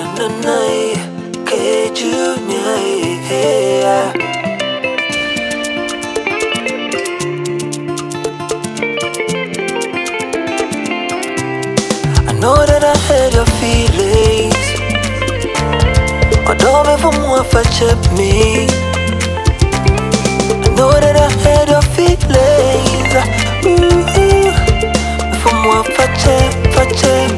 I know that I hurt your feelings. For more for check me. I know that I hurt your feelings. Ooh, for more check, for check, for check, for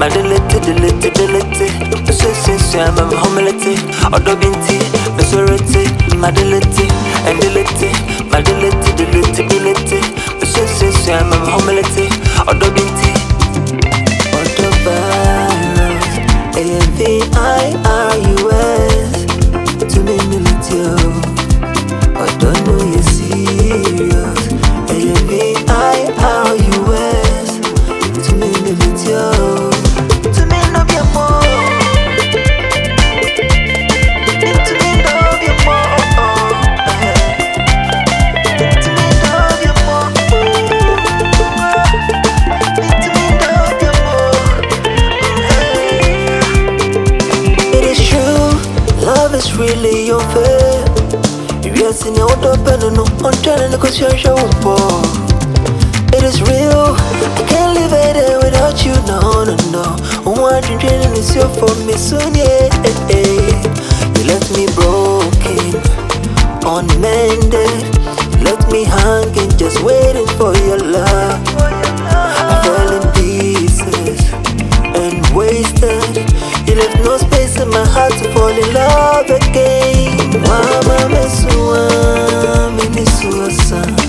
madelete, delete, delete. Se se se ama homelete, odo binti, besorete, madelete, endelete, madelete, delete, delete. Se se se ama homelete, really your fair. Yes, in your top and no one because you're so show. It is real, I can't live it there without you. No, no, no. One dream is your for me soon, yeah. You left me broken, unmended. sun.